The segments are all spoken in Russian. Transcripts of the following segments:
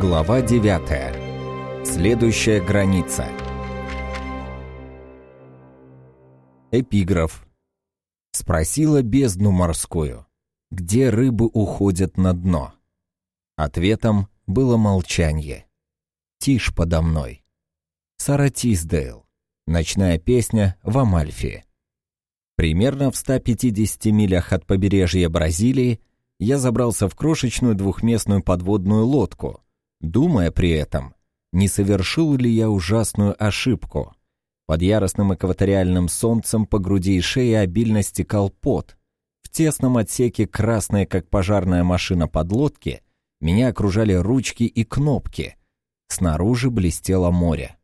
Глава 9. Следующая граница. Эпиграф. Спросила бездну морскую, где рыбы уходят на дно. Ответом было молчание. Тишь подо мной. Сара Тисдейл. Ночная песня в Амальфи. Примерно в 150 милях от побережья Бразилии я забрался в крошечную двухместную подводную лодку, думая при этом, не совершил ли я ужасную ошибку. Под яростным экваториальным солнцем по груди и шее обильно стекал пот. В тесном отсеке, красной, как пожарная машина подлодки, меня окружали ручки и кнопки. Снаружи блестело море.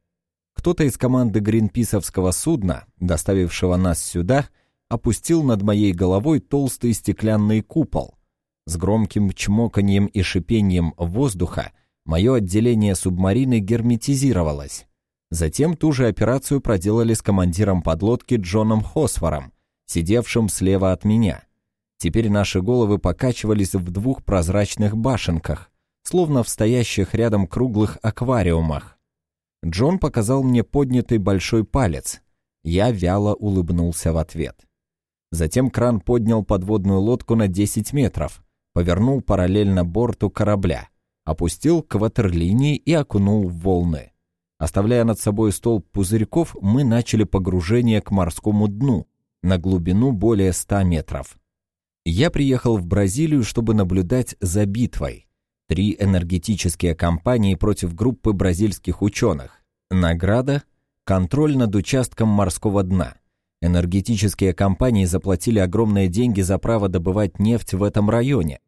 Кто-то из команды гринписовского судна, доставившего нас сюда, опустил над моей головой толстый стеклянный купол. С громким чмоканьем и шипением воздуха мое отделение субмарины герметизировалось. Затем ту же операцию проделали с командиром подлодки Джоном Хосфором, сидевшим слева от меня. Теперь наши головы покачивались в двух прозрачных башенках, словно в стоящих рядом круглых аквариумах. Джон показал мне поднятый большой палец. Я вяло улыбнулся в ответ. Затем кран поднял подводную лодку на 10 метров, повернул параллельно борту корабля, опустил к и окунул в волны. Оставляя над собой столб пузырьков, мы начали погружение к морскому дну на глубину более 100 метров. Я приехал в Бразилию, чтобы наблюдать за битвой. Три энергетические компании против группы бразильских ученых. Награда – контроль над участком морского дна. Энергетические компании заплатили огромные деньги за право добывать нефть в этом районе.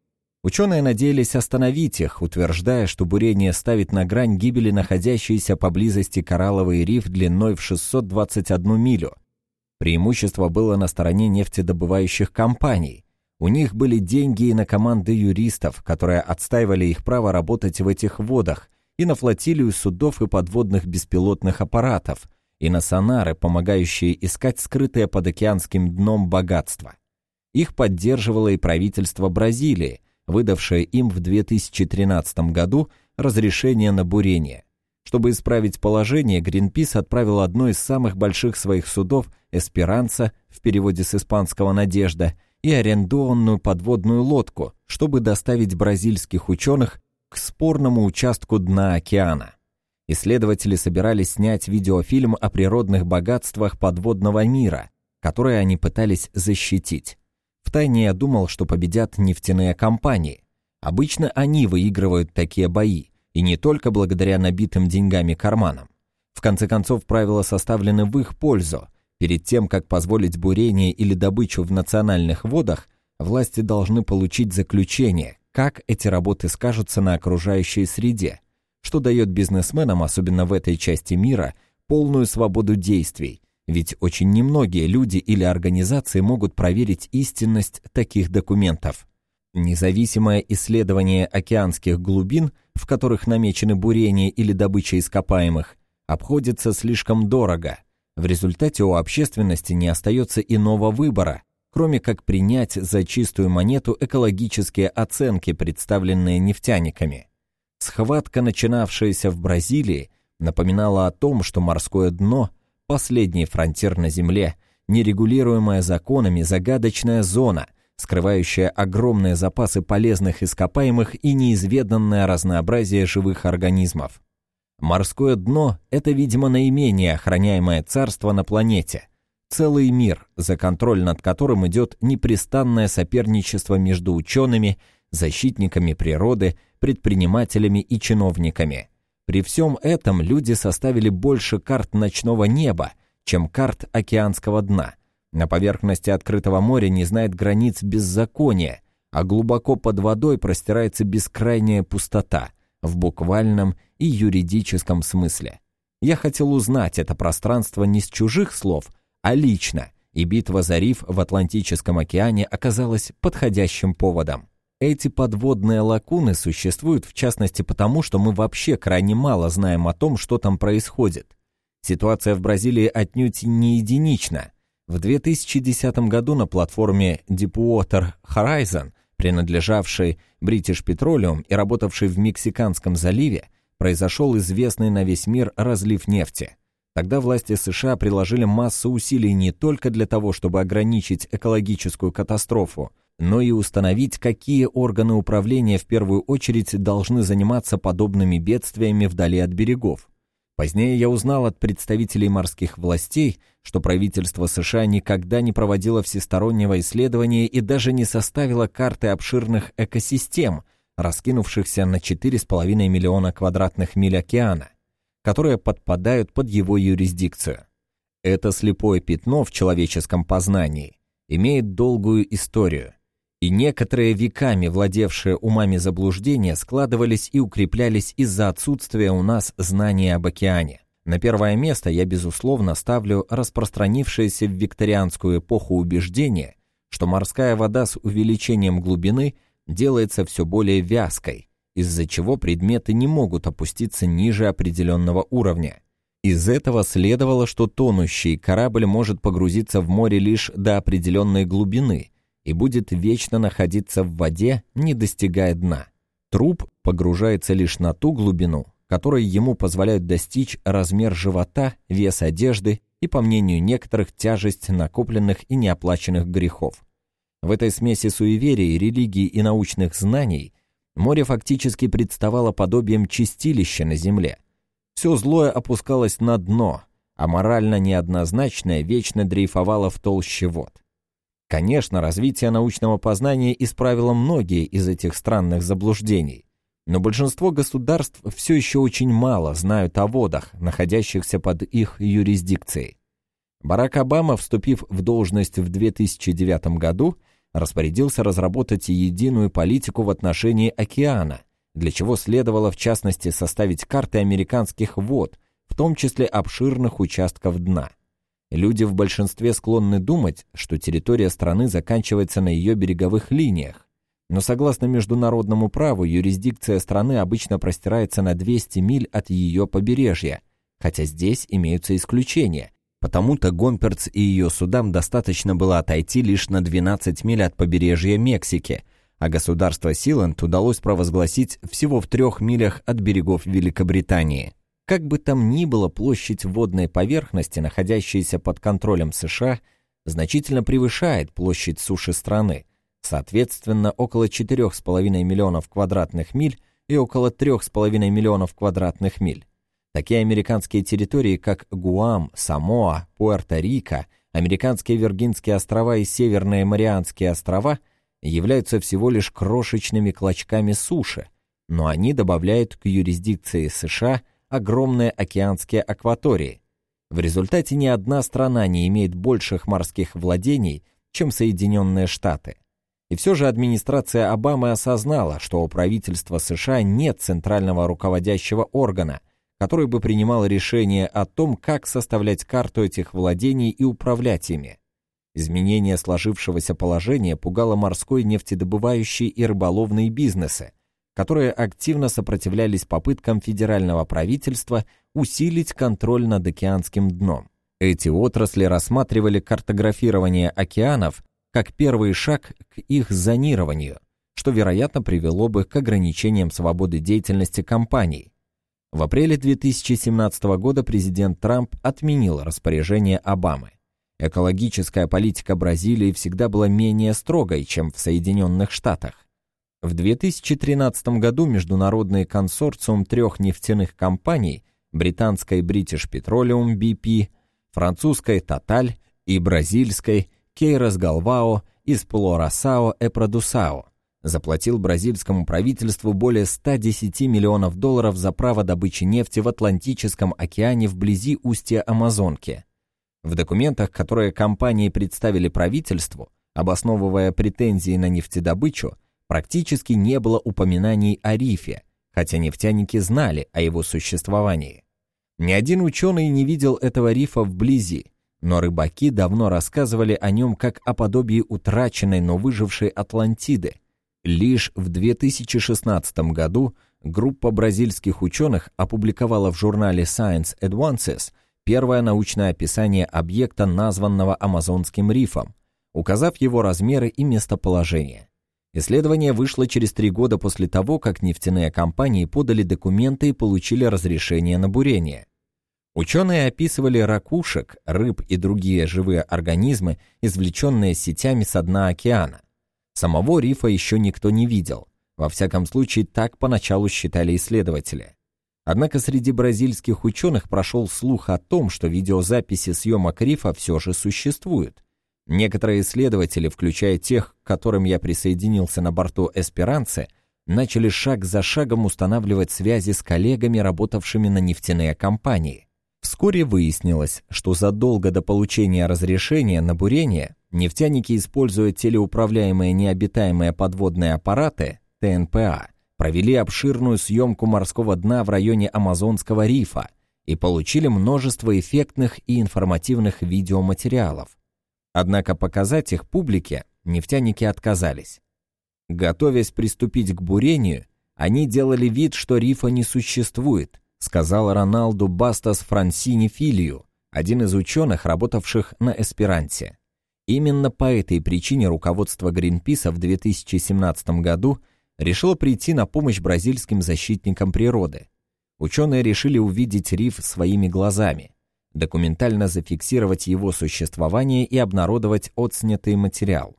Ученые надеялись остановить их, утверждая, что бурение ставит на грань гибели находящийся поблизости коралловый риф длиной в 621 милю. Преимущество было на стороне нефтедобывающих компаний. У них были деньги и на команды юристов, которые отстаивали их право работать в этих водах, и на флотилию судов и подводных беспилотных аппаратов, и на сонары, помогающие искать скрытое под океанским дном богатство. Их поддерживало и правительство Бразилии, выдавшее им в 2013 году разрешение на бурение. Чтобы исправить положение, Гринпис отправил одно из самых больших своих судов «Эсперанца» в переводе с испанского «Надежда» и арендованную подводную лодку, чтобы доставить бразильских ученых к спорному участку дна океана. Исследователи собирались снять видеофильм о природных богатствах подводного мира, которые они пытались защитить. Втайне я думал, что победят нефтяные компании. Обычно они выигрывают такие бои, и не только благодаря набитым деньгами карманам. В конце концов, правила составлены в их пользу. Перед тем, как позволить бурение или добычу в национальных водах, власти должны получить заключение, как эти работы скажутся на окружающей среде, что дает бизнесменам, особенно в этой части мира, полную свободу действий, ведь очень немногие люди или организации могут проверить истинность таких документов. Независимое исследование океанских глубин, в которых намечены бурения или добыча ископаемых, обходится слишком дорого. В результате у общественности не остается иного выбора, кроме как принять за чистую монету экологические оценки, представленные нефтяниками. Схватка, начинавшаяся в Бразилии, напоминала о том, что морское дно – последний фронтир на Земле, нерегулируемая законами загадочная зона, скрывающая огромные запасы полезных ископаемых и неизведанное разнообразие живых организмов. Морское дно – это, видимо, наименее охраняемое царство на планете. Целый мир, за контроль над которым идет непрестанное соперничество между учеными, защитниками природы, предпринимателями и чиновниками. При всем этом люди составили больше карт ночного неба, чем карт океанского дна. На поверхности открытого моря не знает границ беззакония, а глубоко под водой простирается бескрайняя пустота, в буквальном и юридическом смысле. Я хотел узнать это пространство не с чужих слов, а лично, и битва за риф в Атлантическом океане оказалась подходящим поводом. Эти подводные лакуны существуют в частности потому, что мы вообще крайне мало знаем о том, что там происходит. Ситуация в Бразилии отнюдь не единична. В 2010 году на платформе Deepwater Horizon, принадлежавший British Petroleum и работавший в Мексиканском заливе, произошел известный на весь мир разлив нефти. Тогда власти США приложили массу усилий не только для того, чтобы ограничить экологическую катастрофу, но и установить, какие органы управления в первую очередь должны заниматься подобными бедствиями вдали от берегов. Позднее я узнал от представителей морских властей, что правительство США никогда не проводило всестороннего исследования и даже не составило карты обширных экосистем, раскинувшихся на 4,5 миллиона квадратных миль океана, которые подпадают под его юрисдикцию. Это слепое пятно в человеческом познании имеет долгую историю – и некоторые веками владевшие умами заблуждения складывались и укреплялись из-за отсутствия у нас знания об океане. На первое место я, безусловно, ставлю распространившееся в викторианскую эпоху убеждение, что морская вода с увеличением глубины делается все более вязкой, из-за чего предметы не могут опуститься ниже определенного уровня. Из этого следовало, что тонущий корабль может погрузиться в море лишь до определенной глубины – и будет вечно находиться в воде, не достигая дна. Труп погружается лишь на ту глубину, которой ему позволяют достичь размер живота, вес одежды и, по мнению некоторых, тяжесть накопленных и неоплаченных грехов. В этой смеси суеверий, религии и научных знаний море фактически представало подобием чистилища на земле. Все злое опускалось на дно, а морально неоднозначное вечно дрейфовало в толще вод. Конечно, развитие научного познания исправило многие из этих странных заблуждений, но большинство государств все еще очень мало знают о водах, находящихся под их юрисдикцией. Барак Обама, вступив в должность в 2009 году, распорядился разработать единую политику в отношении океана, для чего следовало в частности составить карты американских вод, в том числе обширных участков дна – Люди в большинстве склонны думать, что территория страны заканчивается на ее береговых линиях. Но согласно международному праву, юрисдикция страны обычно простирается на 200 миль от ее побережья, хотя здесь имеются исключения. Потому-то Гомперц и ее судам достаточно было отойти лишь на 12 миль от побережья Мексики, а государство Силенд удалось провозгласить всего в трех милях от берегов Великобритании. Как бы там ни было, площадь водной поверхности, находящейся под контролем США, значительно превышает площадь суши страны, соответственно, около 4,5 миллионов квадратных миль и около 3,5 миллионов квадратных миль. Такие американские территории, как Гуам, Самоа, Пуэрто-Рико, американские Виргинские острова и Северные Марианские острова являются всего лишь крошечными клочками суши, но они добавляют к юрисдикции США – огромные океанские акватории. В результате ни одна страна не имеет больших морских владений, чем Соединенные Штаты. И все же администрация Обамы осознала, что у правительства США нет центрального руководящего органа, который бы принимал решение о том, как составлять карту этих владений и управлять ими. Изменение сложившегося положения пугало морской нефтедобывающий и рыболовные бизнесы, которые активно сопротивлялись попыткам федерального правительства усилить контроль над океанским дном. Эти отрасли рассматривали картографирование океанов как первый шаг к их зонированию, что, вероятно, привело бы к ограничениям свободы деятельности компаний. В апреле 2017 года президент Трамп отменил распоряжение Обамы. Экологическая политика Бразилии всегда была менее строгой, чем в Соединенных Штатах. В 2013 году международный консорциум трех нефтяных компаний британской British Petroleum BP, французской Total и бразильской Кейрос Галвао из Плорасао и Продусао заплатил бразильскому правительству более 110 миллионов долларов за право добычи нефти в Атлантическом океане вблизи устья Амазонки. В документах, которые компании представили правительству, обосновывая претензии на нефтедобычу, практически не было упоминаний о рифе, хотя нефтяники знали о его существовании. Ни один ученый не видел этого рифа вблизи, но рыбаки давно рассказывали о нем как о подобии утраченной, но выжившей Атлантиды. Лишь в 2016 году группа бразильских ученых опубликовала в журнале Science Advances первое научное описание объекта, названного Амазонским рифом, указав его размеры и местоположение. Исследование вышло через три года после того, как нефтяные компании подали документы и получили разрешение на бурение. Ученые описывали ракушек, рыб и другие живые организмы, извлеченные сетями со дна океана. Самого рифа еще никто не видел. Во всяком случае, так поначалу считали исследователи. Однако среди бразильских ученых прошел слух о том, что видеозаписи съемок рифа все же существуют. Некоторые исследователи, включая тех, к которым я присоединился на борту «Эсперанце», начали шаг за шагом устанавливать связи с коллегами, работавшими на нефтяные компании. Вскоре выяснилось, что задолго до получения разрешения на бурение нефтяники, используя телеуправляемые необитаемые подводные аппараты, ТНПА, провели обширную съемку морского дна в районе Амазонского рифа и получили множество эффектных и информативных видеоматериалов. Однако показать их публике нефтяники отказались. Готовясь приступить к бурению, они делали вид, что рифа не существует, сказал Роналду Бастас Франсини Филию, один из ученых, работавших на эсперанте. Именно по этой причине руководство Гринписа в 2017 году решило прийти на помощь бразильским защитникам природы. Ученые решили увидеть риф своими глазами, документально зафиксировать его существование и обнародовать отснятый материал.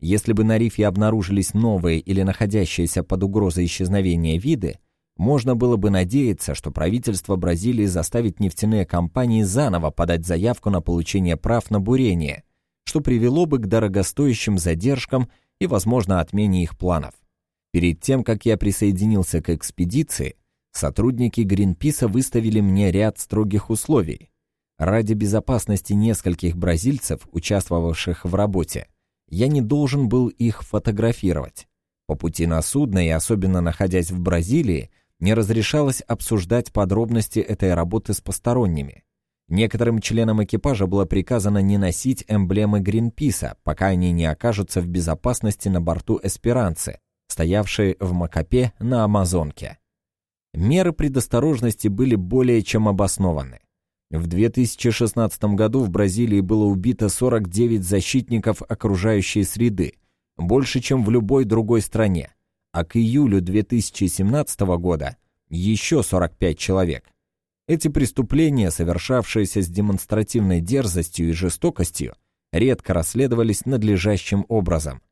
Если бы на рифе обнаружились новые или находящиеся под угрозой исчезновения виды, можно было бы надеяться, что правительство Бразилии заставит нефтяные компании заново подать заявку на получение прав на бурение, что привело бы к дорогостоящим задержкам и, возможно, отмене их планов. Перед тем, как я присоединился к экспедиции, сотрудники Гринписа выставили мне ряд строгих условий, Ради безопасности нескольких бразильцев, участвовавших в работе, я не должен был их фотографировать. По пути на судно и особенно находясь в Бразилии, не разрешалось обсуждать подробности этой работы с посторонними. Некоторым членам экипажа было приказано не носить эмблемы Гринписа, пока они не окажутся в безопасности на борту Эсперанцы, стоявшей в Макапе на Амазонке. Меры предосторожности были более чем обоснованы. В 2016 году в Бразилии было убито 49 защитников окружающей среды, больше, чем в любой другой стране, а к июлю 2017 года еще 45 человек. Эти преступления, совершавшиеся с демонстративной дерзостью и жестокостью, редко расследовались надлежащим образом.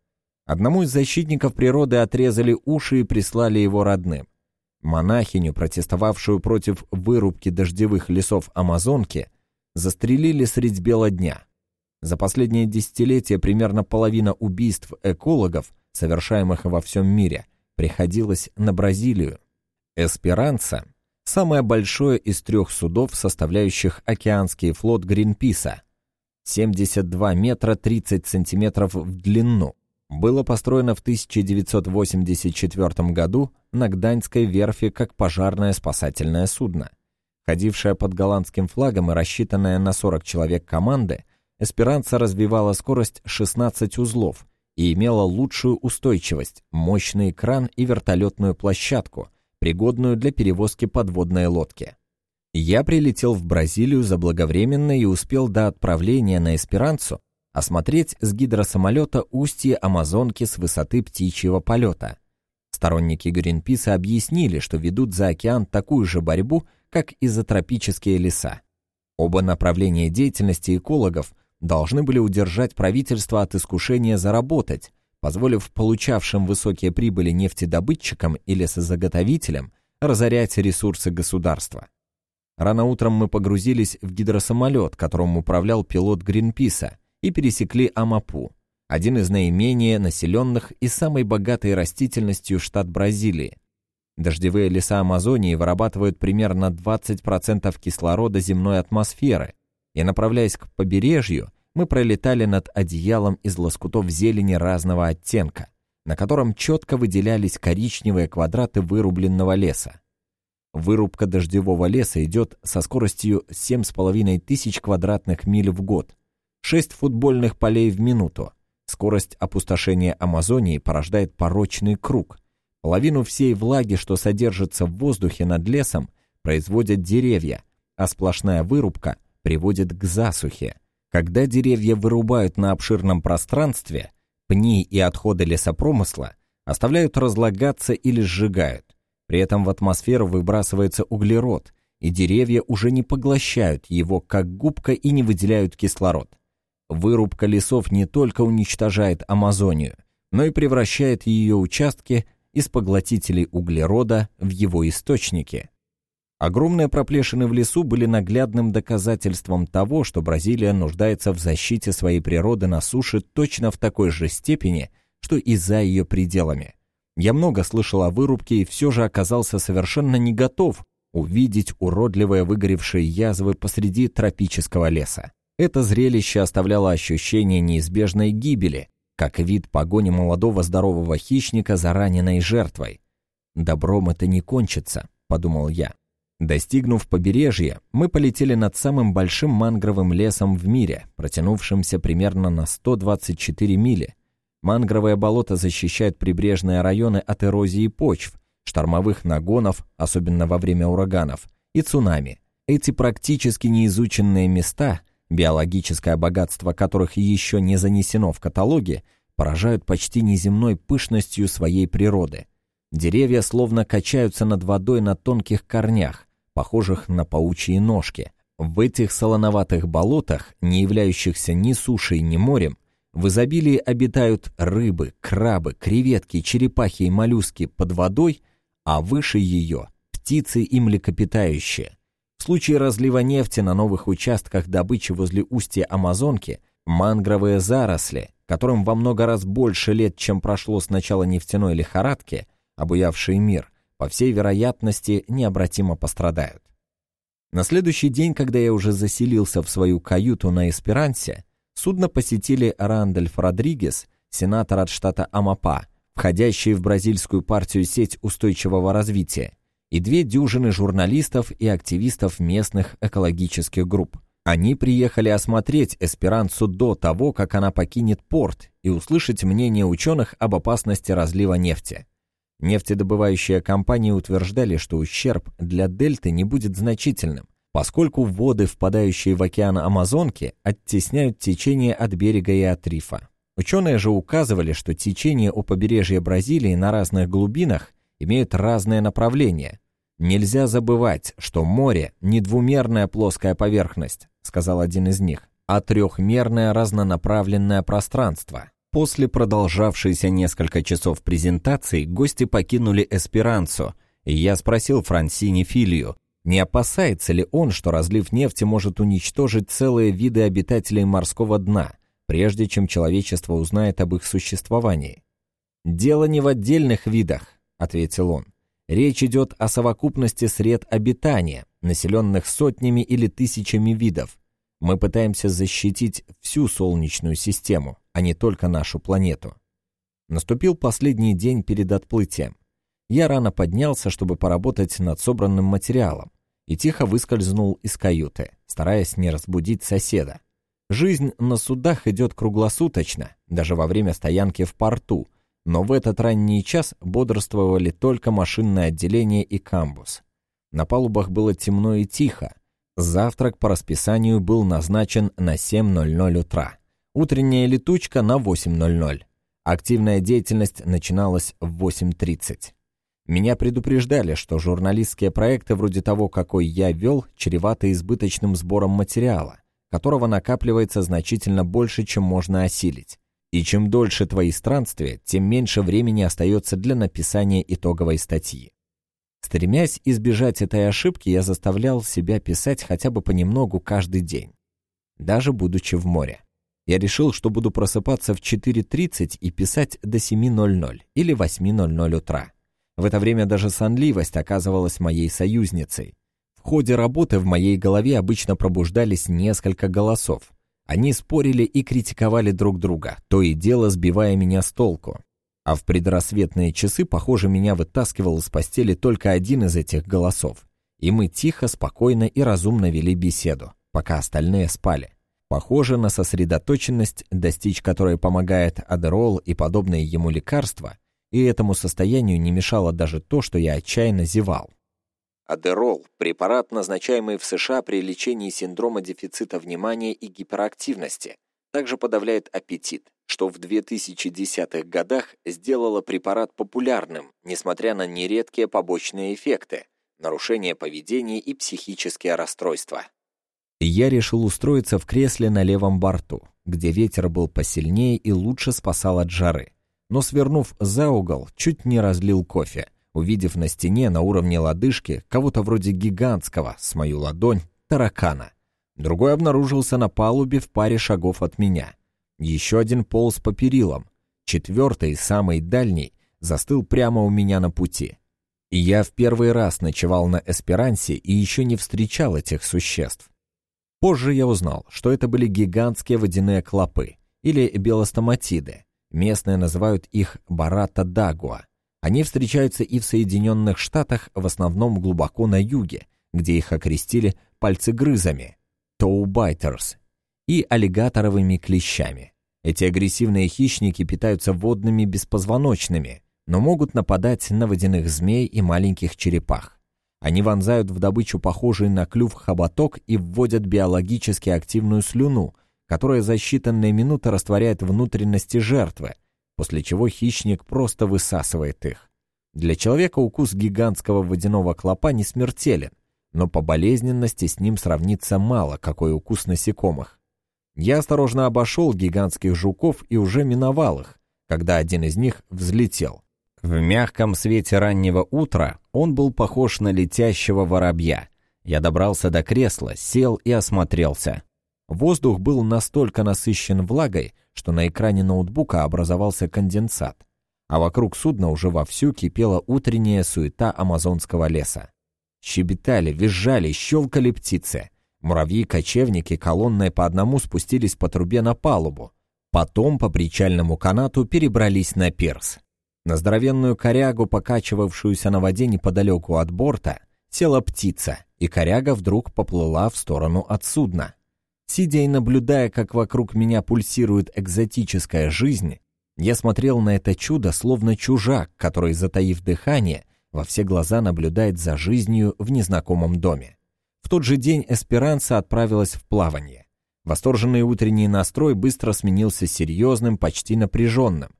Одному из защитников природы отрезали уши и прислали его родным. Монахиню, протестовавшую против вырубки дождевых лесов Амазонки, застрелили средь бела дня. За последнее десятилетие примерно половина убийств экологов, совершаемых во всем мире, приходилось на Бразилию. «Эсперанца» — самое большое из трех судов, составляющих океанский флот Гринписа, 72 метра 30 сантиметров в длину, было построено в 1984 году на Гданьской верфи как пожарное спасательное судно. Ходившая под голландским флагом и рассчитанная на 40 человек команды, «Эсперанца» развивала скорость 16 узлов и имела лучшую устойчивость, мощный кран и вертолетную площадку, пригодную для перевозки подводной лодки. Я прилетел в Бразилию заблаговременно и успел до отправления на «Эсперанцу» осмотреть с гидросамолета устье Амазонки с высоты птичьего полета. Сторонники Гринписа объяснили, что ведут за океан такую же борьбу, как и за тропические леса. Оба направления деятельности экологов должны были удержать правительство от искушения заработать, позволив получавшим высокие прибыли нефтедобытчикам и лесозаготовителям разорять ресурсы государства. Рано утром мы погрузились в гидросамолет, которым управлял пилот Гринписа, и пересекли Амапу, один из наименее населенных и самой богатой растительностью штат Бразилии. Дождевые леса Амазонии вырабатывают примерно 20% кислорода земной атмосферы, и, направляясь к побережью, мы пролетали над одеялом из лоскутов зелени разного оттенка, на котором четко выделялись коричневые квадраты вырубленного леса. Вырубка дождевого леса идет со скоростью 7,5 тысяч квадратных миль в год, 6 футбольных полей в минуту. Скорость опустошения Амазонии порождает порочный круг. Половину всей влаги, что содержится в воздухе над лесом, производят деревья, а сплошная вырубка приводит к засухе. Когда деревья вырубают на обширном пространстве, Пни и отходы лесопромысла оставляют разлагаться или сжигают. При этом в атмосферу выбрасывается углерод, и деревья уже не поглощают его как губка и не выделяют кислород. Вырубка лесов не только уничтожает Амазонию, но и превращает ее участки из поглотителей углерода в его источники. Огромные проплешины в лесу были наглядным доказательством того, что Бразилия нуждается в защите своей природы на суше точно в такой же степени, что и за ее пределами. Я много слышал о вырубке и все же оказался совершенно не готов увидеть уродливые выгоревшие язвы посреди тропического леса. Это зрелище оставляло ощущение неизбежной гибели, как вид погони молодого здорового хищника за раненой жертвой. «Добром это не кончится», — подумал я. Достигнув побережья, мы полетели над самым большим мангровым лесом в мире, протянувшимся примерно на 124 мили. Мангровое болото защищает прибрежные районы от эрозии почв, штормовых нагонов, особенно во время ураганов, и цунами. Эти практически неизученные места, биологическое богатство которых еще не занесено в каталоге, поражают почти неземной пышностью своей природы. Деревья словно качаются над водой на тонких корнях, похожих на паучьи ножки. В этих солоноватых болотах, не являющихся ни сушей, ни морем, в изобилии обитают рыбы, крабы, креветки, черепахи и моллюски под водой, а выше ее – птицы и млекопитающие. В случае разлива нефти на новых участках добычи возле устья Амазонки – мангровые заросли, которым во много раз больше лет, чем прошло с начала нефтяной лихорадки, обуявший мир – по всей вероятности, необратимо пострадают. На следующий день, когда я уже заселился в свою каюту на Эсперансе, судно посетили Рандольф Родригес, сенатор от штата Амапа, входящий в бразильскую партию сеть устойчивого развития, и две дюжины журналистов и активистов местных экологических групп. Они приехали осмотреть Эсперансу до того, как она покинет порт, и услышать мнение ученых об опасности разлива нефти. Нефтедобывающие компании утверждали, что ущерб для дельты не будет значительным, поскольку воды, впадающие в океан Амазонки, оттесняют течение от берега и от рифа. Ученые же указывали, что течения у побережья Бразилии на разных глубинах имеют разное направление. «Нельзя забывать, что море – не двумерная плоская поверхность», сказал один из них, а трехмерное разнонаправленное пространство. После продолжавшейся несколько часов презентации гости покинули Эсперансо, и я спросил Франсини Филию, не опасается ли он, что разлив нефти может уничтожить целые виды обитателей морского дна, прежде чем человечество узнает об их существовании. «Дело не в отдельных видах», — ответил он. «Речь идет о совокупности сред обитания, населенных сотнями или тысячами видов. Мы пытаемся защитить всю Солнечную систему, а не только нашу планету. Наступил последний день перед отплытием. Я рано поднялся, чтобы поработать над собранным материалом, и тихо выскользнул из каюты, стараясь не разбудить соседа. Жизнь на судах идет круглосуточно, даже во время стоянки в порту, но в этот ранний час бодрствовали только машинное отделение и камбус. На палубах было темно и тихо, Завтрак по расписанию был назначен на 7.00 утра. Утренняя летучка на 8.00. Активная деятельность начиналась в 8.30. Меня предупреждали, что журналистские проекты вроде того, какой я вел, чреваты избыточным сбором материала, которого накапливается значительно больше, чем можно осилить. И чем дольше твои странствия, тем меньше времени остается для написания итоговой статьи. Стремясь избежать этой ошибки, я заставлял себя писать хотя бы понемногу каждый день, даже будучи в море. Я решил, что буду просыпаться в 4.30 и писать до 7.00 или 8.00 утра. В это время даже сонливость оказывалась моей союзницей. В ходе работы в моей голове обычно пробуждались несколько голосов. Они спорили и критиковали друг друга, то и дело сбивая меня с толку. А в предрассветные часы, похоже, меня вытаскивал из постели только один из этих голосов. И мы тихо, спокойно и разумно вели беседу, пока остальные спали. Похоже на сосредоточенность, достичь которой помогает адерол и подобные ему лекарства, и этому состоянию не мешало даже то, что я отчаянно зевал. Адерол – препарат, назначаемый в США при лечении синдрома дефицита внимания и гиперактивности, также подавляет аппетит, что в 2010-х годах сделало препарат популярным, несмотря на нередкие побочные эффекты, нарушение поведения и психические расстройства. Я решил устроиться в кресле на левом борту, где ветер был посильнее и лучше спасал от жары. Но свернув за угол, чуть не разлил кофе, увидев на стене на уровне лодыжки кого-то вроде гигантского, с мою ладонь, таракана. Другой обнаружился на палубе в паре шагов от меня. Еще один полз по перилам. Четвертый, самый дальний, застыл прямо у меня на пути. И я в первый раз ночевал на Эсперансе и еще не встречал этих существ. Позже я узнал, что это были гигантские водяные клопы, или белостоматиды. Местные называют их барата дагуа. Они встречаются и в Соединенных Штатах, в основном глубоко на юге, где их окрестили пальцегрызами, тоубайтерс, и аллигаторовыми клещами. Эти агрессивные хищники питаются водными беспозвоночными, но могут нападать на водяных змей и маленьких черепах. Они вонзают в добычу похожий на клюв хоботок и вводят биологически активную слюну, которая за считанные минуты растворяет внутренности жертвы, после чего хищник просто высасывает их. Для человека укус гигантского водяного клопа не смертелен, но по болезненности с ним сравнится мало какой укус насекомых. Я осторожно обошел гигантских жуков и уже миновал их, когда один из них взлетел. В мягком свете раннего утра он был похож на летящего воробья. Я добрался до кресла, сел и осмотрелся. Воздух был настолько насыщен влагой, что на экране ноутбука образовался конденсат, а вокруг судна уже вовсю кипела утренняя суета амазонского леса. Щебетали, визжали, щелкали птицы. Муравьи-кочевники колонной по одному спустились по трубе на палубу. Потом по причальному канату перебрались на пирс. На здоровенную корягу, покачивавшуюся на воде неподалеку от борта, села птица, и коряга вдруг поплыла в сторону от судна. Сидя и наблюдая, как вокруг меня пульсирует экзотическая жизнь, я смотрел на это чудо, словно чужак, который, затаив дыхание, во все глаза наблюдает за жизнью в незнакомом доме. В тот же день Эсперанца отправилась в плавание. Восторженный утренний настрой быстро сменился серьезным, почти напряженным.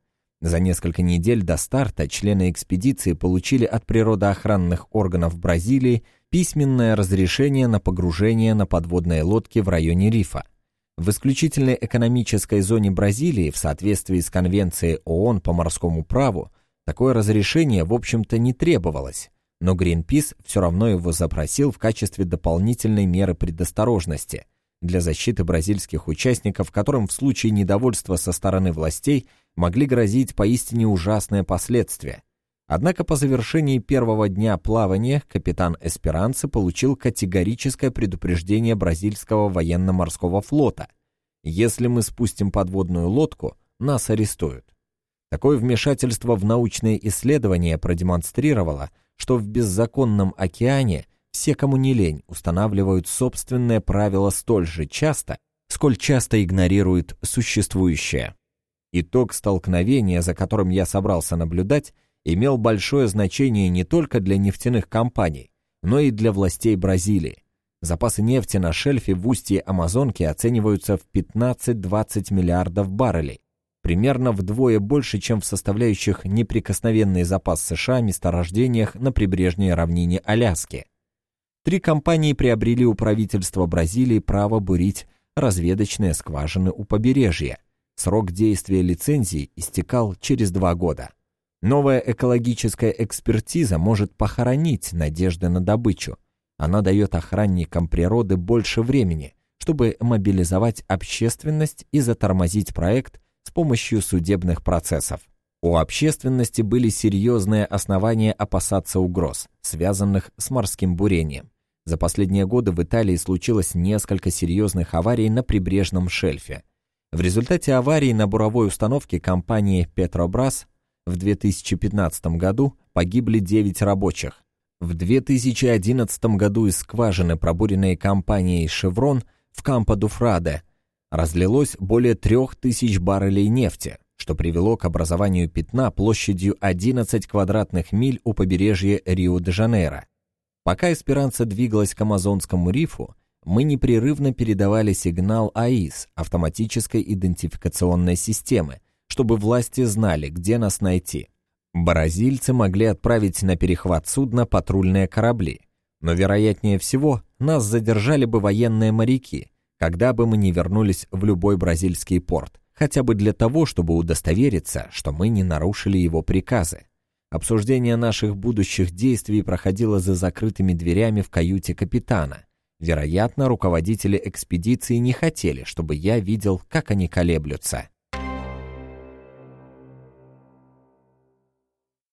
За несколько недель до старта члены экспедиции получили от природоохранных органов Бразилии письменное разрешение на погружение на подводные лодки в районе рифа. В исключительной экономической зоне Бразилии в соответствии с Конвенцией ООН по морскому праву Такое разрешение, в общем-то, не требовалось, но Гринпис все равно его запросил в качестве дополнительной меры предосторожности для защиты бразильских участников, которым в случае недовольства со стороны властей могли грозить поистине ужасные последствия. Однако по завершении первого дня плавания капитан Эсперанцы получил категорическое предупреждение бразильского военно-морского флота. Если мы спустим подводную лодку, нас арестуют. Такое вмешательство в научные исследования продемонстрировало, что в беззаконном океане все, кому не лень, устанавливают собственные правила столь же часто, сколь часто игнорируют существующее. Итог столкновения, за которым я собрался наблюдать, имел большое значение не только для нефтяных компаний, но и для властей Бразилии. Запасы нефти на шельфе в устье Амазонки оцениваются в 15-20 миллиардов баррелей, примерно вдвое больше, чем в составляющих неприкосновенный запас США месторождениях на прибрежной равнине Аляски. Три компании приобрели у правительства Бразилии право бурить разведочные скважины у побережья. Срок действия лицензии истекал через два года. Новая экологическая экспертиза может похоронить надежды на добычу. Она дает охранникам природы больше времени, чтобы мобилизовать общественность и затормозить проект с помощью судебных процессов. У общественности были серьезные основания опасаться угроз, связанных с морским бурением. За последние годы в Италии случилось несколько серьезных аварий на прибрежном шельфе. В результате аварии на буровой установке компании «Петробрас» в 2015 году погибли 9 рабочих. В 2011 году из скважины, пробуренной компанией «Шеврон» в Кампо-Дуфраде, разлилось более 3000 баррелей нефти, что привело к образованию пятна площадью 11 квадратных миль у побережья Рио-де-Жанейро. Пока Эсперанца двигалась к Амазонскому рифу, мы непрерывно передавали сигнал АИС, автоматической идентификационной системы, чтобы власти знали, где нас найти. Бразильцы могли отправить на перехват судна патрульные корабли, но, вероятнее всего, нас задержали бы военные моряки, когда бы мы не вернулись в любой бразильский порт, хотя бы для того, чтобы удостовериться, что мы не нарушили его приказы. Обсуждение наших будущих действий проходило за закрытыми дверями в каюте капитана. Вероятно, руководители экспедиции не хотели, чтобы я видел, как они колеблются.